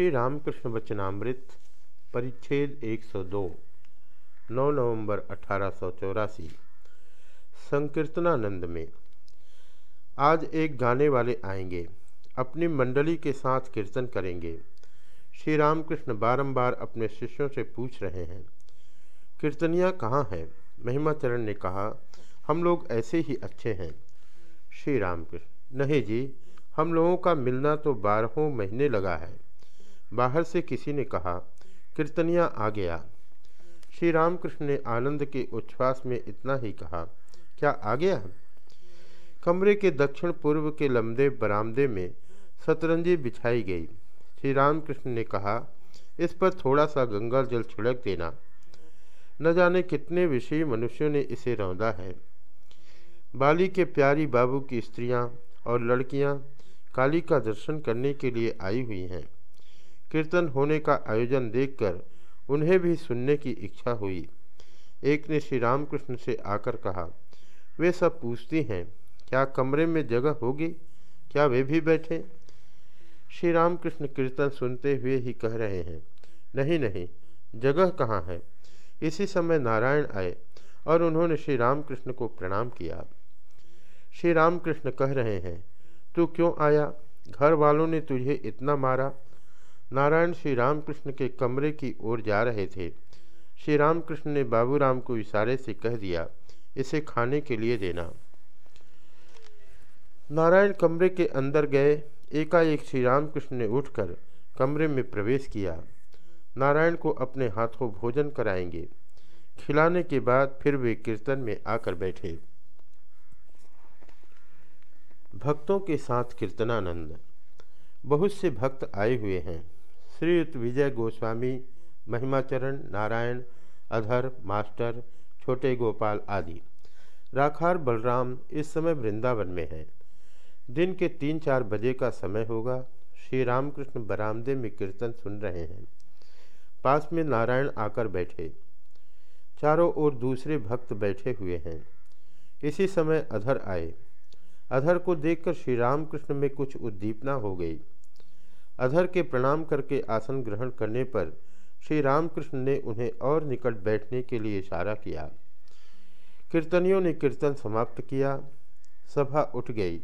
श्री रामकृष्ण वचनामृत, परिच्छेद 102 9 नवंबर अठारह संकीर्तनानंद में। आज एक गाने वाले आएँगे, अपनी मंडली के साथ कीर्तन करेंगे। श्री रामकृष्ण बारंबार अपने शिष्यों से पूछ रहे हैं, कीर्तनिया कहाँ है? महिमाचरण ने कहा, हम लोग ऐसे ही अच्छे हैं। श्री रामकृष्ण नहीं जी, हम लोगों का मिलना तो बारहों महीने लगा है। बाहर से किसी ने कहा, कीर्तनिया आ गया। श्री रामकृष्ण ने आनंद के उच्छ्वास में इतना ही कहा, क्या आ गया? कमरे के दक्षिण पूर्व के लंबे बरामदे में सतरंजी बिछाई गई। श्री रामकृष्ण ने कहा, इस पर थोड़ा सा गंगा जल छिड़क देना। न जाने कितने विषयी मनुष्यों ने इसे रौंदा है। बाली के प्यारी बाबू की स्त्रियाँ और लड़कियाँ काली का दर्शन करने के लिए आई हुई हैं। कीर्तन होने का आयोजन देखकर उन्हें भी सुनने की इच्छा हुई। एक ने श्री रामकृष्ण से आकर कहा, वे सब पूछती हैं, क्या कमरे में जगह होगी? क्या वे भी बैठे? श्री रामकृष्ण कीर्तन सुनते हुए ही कह रहे हैं, नहीं नहीं, जगह कहाँ है? इसी समय नारायण आए और उन्होंने श्री रामकृष्ण को प्रणाम किया। श्री रामकृष्ण कह रहे हैं, तू क्यों आया? घर वालों ने तुझे इतना मारा नारायण श्री रामकृष्ण के कमरे की ओर जा रहे थे। श्री रामकृष्ण ने बाबूराम को इशारे से कह दिया, इसे खाने के लिए देना। नारायण कमरे के अंदर गए। एकाएक श्री रामकृष्ण ने उठकर कमरे में प्रवेश किया। नारायण को अपने हाथों भोजन कराएँगे। खिलाने के बाद फिर वे कीर्तन में आकर बैठे। भक्तों के साथ कीर्तनानंद। बहुत से भक्त आए हुए हैं। श्रीयुक्त विजय गोस्वामी, महिमाचरण, नारायण, अधर, मास्टर, छोटे गोपाल आदि। राखार बलराम इस समय वृंदावन में है। दिन के तीन चार बजे का समय होगा। श्री रामकृष्ण बरामदे में कीर्तन सुन रहे हैं। पास में नारायण आकर बैठे। चारों ओर दूसरे भक्त बैठे हुए हैं। इसी समय अधर आए। अधर को देखकर श्री रामकृष्ण में कुछ उद्दीपना हो गई। अधर के प्रणाम करके आसन ग्रहण करने पर श्री रामकृष्ण ने उन्हें और निकट बैठने के लिए इशारा किया। कीर्तनियों ने कीर्तन समाप्त किया। सभा उठ गई।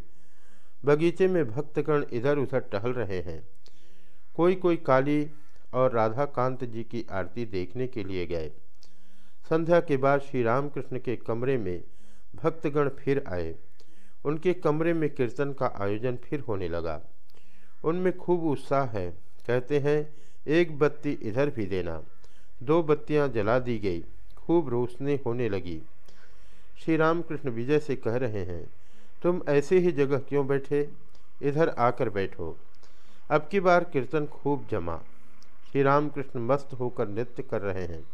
बगीचे में भक्तगण इधर उधर टहल रहे हैं। कोई कोई काली और राधा कांत जी की आरती देखने के लिए गए। संध्या के बाद श्री रामकृष्ण के कमरे में भक्तगण फिर आए। उनके कमरे में कीर्तन का आयोजन फिर होने लगा। उनमें खूब उत्साह है। कहते हैं, एक बत्ती इधर भी देना। दो बत्तियाँ जला दी गई। खूब रोशनी होने लगी। श्री रामकृष्ण विजय से कह रहे हैं, तुम ऐसे ही जगह क्यों बैठे? इधर आकर बैठो। अब की बार कीर्तन खूब जमा। श्री रामकृष्ण मस्त होकर नृत्य कर रहे हैं।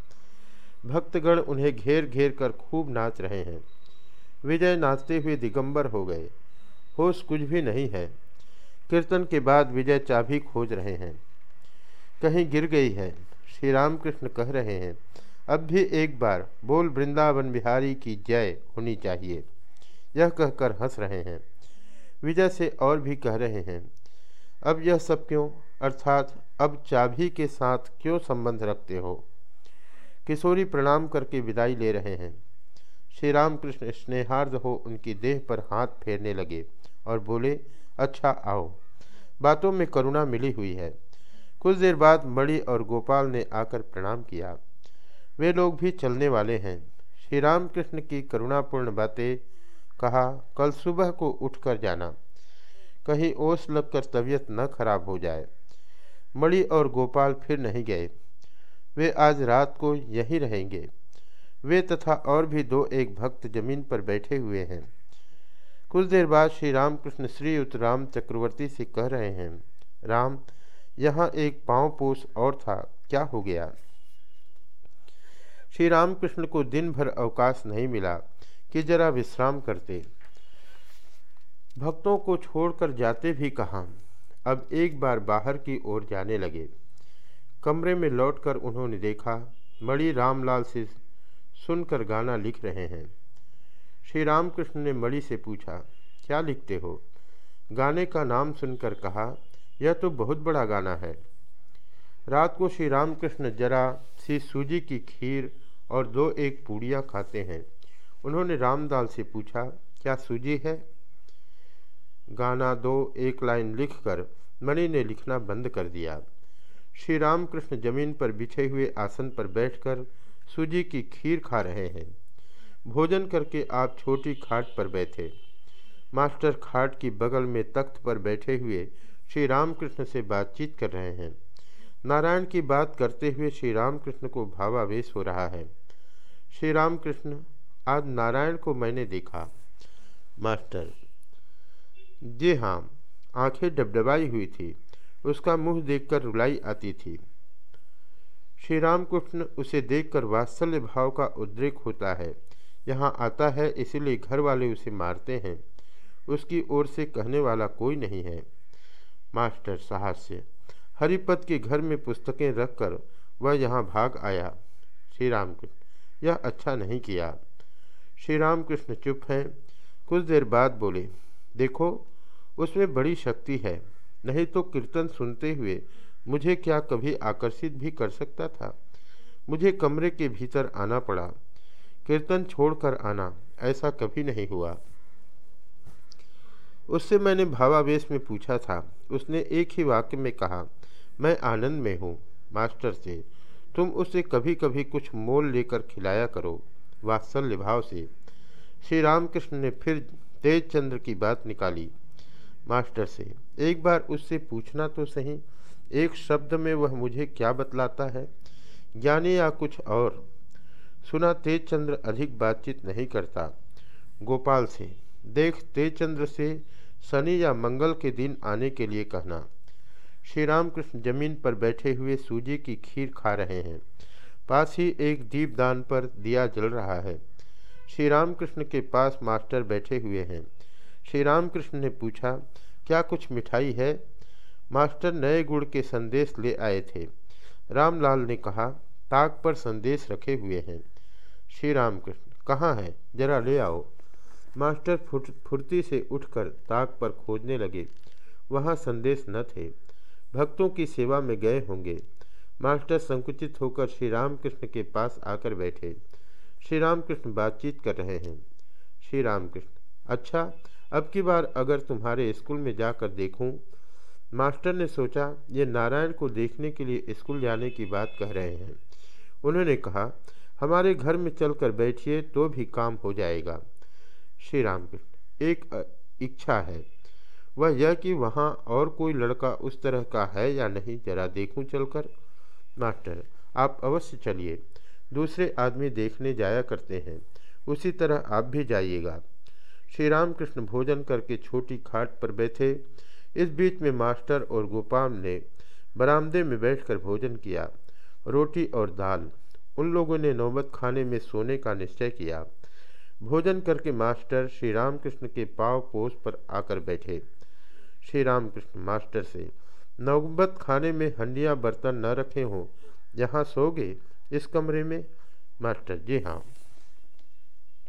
भक्तगण उन्हें घेर घेर कर खूब नाच रहे हैं। विजय नाचते हुए दिगंबर हो गए। होश कुछ भी नहीं है। कीर्तन के बाद विजय चाबी खोज रहे हैं। कहीं गिर गई है श्री रामकृष्ण कह रहे हैं। अब भी एक बार बोल वृंदावन बिहारी की जय होनी चाहिए। यह कहकर हंस रहे हैं। विजय से और भी कह रहे हैं, अब यह सब क्यों? अर्थात अब चाबी के साथ क्यों संबंध रखते हो? किशोरी प्रणाम करके विदाई ले रहे हैं। श्री रामकृष्ण स्नेहार्द हो उनकी देह पर हाथ फेरने लगे और बोले अच्छा आओ। बातों में करुणा मिली हुई है। कुछ देर बाद मणि और गोपाल ने आकर प्रणाम किया। वे लोग भी चलने वाले हैं। श्री रामकृष्ण की करुणापूर्ण बातें कहा, कल सुबह को उठकर जाना। कहीं ओस लगकर तबीयत न खराब हो जाए। मणि और गोपाल फिर नहीं गए। वे आज रात को यहीं रहेंगे। वे तथा और भी दो एक भक्त ज़मीन पर बैठे हुए हैं। कुछ देर बाद श्री रामकृष्ण श्रीयुत राम चक्रवर्ती से कह रहे हैं, राम, यहाँ एक पाँव पोष और था, क्या हो गया? श्री रामकृष्ण को दिन भर अवकाश नहीं मिला कि जरा विश्राम करते। भक्तों को छोड़कर जाते भी कहाँ। अब एक बार बाहर की ओर जाने लगे। कमरे में लौटकर उन्होंने देखा, मणि रामलाल से सुनकर गाना लिख रहे हैं। श्री रामकृष्ण ने मणि से पूछा, क्या लिखते हो? गाने का नाम सुनकर कहा, यह तो बहुत बड़ा गाना है। रात को श्री रामकृष्ण जरा सी सूजी की खीर और दो एक पूड़ियाँ खाते हैं। उन्होंने रामदाल से पूछा, क्या सूजी है? गाना दो एक लाइन लिखकर मणि ने लिखना बंद कर दिया। श्री रामकृष्ण ज़मीन पर बिछे हुए आसन पर बैठकर सूजी की खीर खा रहे हैं। भोजन करके आप छोटी खाट पर बैठे। मास्टर खाट की बगल में तख्त पर बैठे हुए श्री रामकृष्ण से बातचीत कर रहे हैं। नारायण की बात करते हुए श्री रामकृष्ण को भावावेश हो रहा है। श्री रामकृष्ण, आज नारायण को मैंने देखा। मास्टर, जी हाँ आँखें डबडबाई हुई थी। उसका मुँह देखकर रुलाई आती थी। श्री रामकृष्ण उसे देखकर वात्सल्य भाव का उद्रेक होता है। यहाँ आता है, इसीलिए घर वाले उसे मारते हैं। उसकी ओर से कहने वाला कोई नहीं है। मास्टर साहस्य हरिपत के घर में पुस्तकें रखकर वह यहाँ भाग आया। श्री रामकृष्ण यह अच्छा नहीं किया। श्री रामकृष्ण चुप हैं। कुछ देर बाद बोले, देखो, उसमें बड़ी शक्ति है। नहीं तो कीर्तन सुनते हुए मुझे क्या कभी आकर्षित भी कर सकता था? मुझे कमरे के भीतर आना पड़ा। कीर्तन छोड़कर आना, ऐसा कभी नहीं हुआ। उससे मैंने भावावेश में पूछा था। उसने एक ही वाक्य में कहा, मैं आनंद में हूँ, मास्टर से। तुम उसे कभी कभी कुछ मोल लेकर खिलाया करो, वात्सल्य भाव से। श्री रामकृष्ण ने फिर तेज चंद्र की बात निकाली, मास्टर से, एक बार उससे पूछना तो सही, एक शब्द में वह मुझे क्या बतलाता है? ज्ञानी या कुछ और? सुना तेज चंद्र अधिक बातचीत नहीं करता। गोपाल से देख तेज चंद्र से शनि या मंगल के दिन आने के लिए कहना। श्री रामकृष्ण ज़मीन पर बैठे हुए सूजी की खीर खा रहे हैं। पास ही एक दीपदान पर दिया जल रहा है। श्री रामकृष्ण के पास मास्टर बैठे हुए हैं। श्री रामकृष्ण ने पूछा, क्या कुछ मिठाई है? मास्टर नए गुड़ के संदेश ले आए थे। रामलाल ने कहा, ताक पर संदेश रखे हुए हैं। श्री रामकृष्ण कहाँ है? जरा ले आओ। मास्टर फुट, फुर्ती से उठकर ताक पर खोजने लगे। वहाँ संदेश न थे। भक्तों की सेवा में गए होंगे। मास्टर संकुचित होकर श्री रामकृष्ण के पास आकर बैठे। श्री रामकृष्ण बातचीत कर रहे हैं। श्री रामकृष्ण अच्छा अब की बार अगर तुम्हारे स्कूल में जाकर देखूँ। मास्टर ने सोचा, ये नारायण को देखने के लिए स्कूल जाने की बात कह रहे हैं। उन्होंने कहा हमारे घर में चलकर बैठिए तो भी काम हो जाएगा। श्री रामकृष्ण एक इच्छा है। वह यह कि वहाँ और कोई लड़का उस तरह का है या नहीं, जरा देखूँ चलकर। मास्टर, आप अवश्य चलिए। दूसरे आदमी देखने जाया करते हैं। उसी तरह आप भी जाइएगा। श्री रामकृष्ण भोजन करके छोटी खाट पर बैठे। इस बीच में मास्टर और गोपाल ने बरामदे में बैठकर भोजन किया। रोटी और दाल। उन लोगों ने नौबत खाने में सोने का निश्चय किया। भोजन करके मास्टर श्री रामकृष्ण के पाव पोस पर आकर बैठे। श्री रामकृष्ण मास्टर से, नौबत खाने में हंडिया बर्तन न रखे हों यहाँ सोगे इस कमरे में? मास्टर जी हाँ।